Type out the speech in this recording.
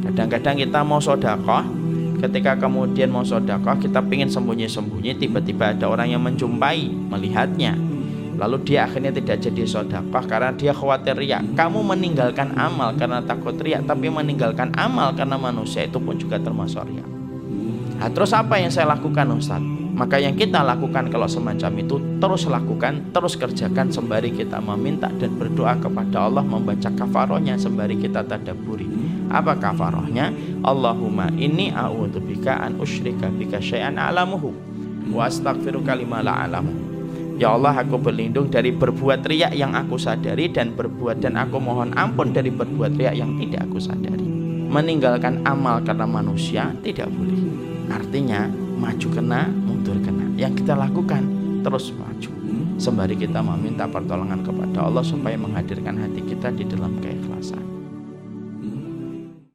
Kadang-kadang kita mau sodakoh, ketika kemudian mau sodakoh kita ingin sembunyi-sembunyi, tiba-tiba ada orang yang menjumpai, melihatnya. Lalu dia akhirnya tidak jadi sodakoh karena dia khawatir riak. Kamu meninggalkan amal karena takut riak, tapi meninggalkan amal karena manusia itu pun juga termasuk riak. Nah, terus apa yang saya lakukan Ustaz? Maka yang kita lakukan kalau semacam itu terus lakukan, terus kerjakan sembari kita meminta dan berdoa kepada Allah membaca kafarohnya sembari kita tadaburi. Apa kafarohnya? Allahumma inni a'udzubika an usyrika bika syai'an a'lamuhu wa astaghfiruka lima la alamu. Ya Allah aku berlindung dari berbuat riak yang aku sadari dan berbuat dan aku mohon ampun dari berbuat riak yang tidak aku sadari. Meninggalkan amal karena manusia tidak boleh. Artinya maju kena, mundur kena. Yang kita lakukan terus maju. Sembari kita meminta pertolongan kepada Allah supaya menghadirkan hati kita di dalam keikhlasan.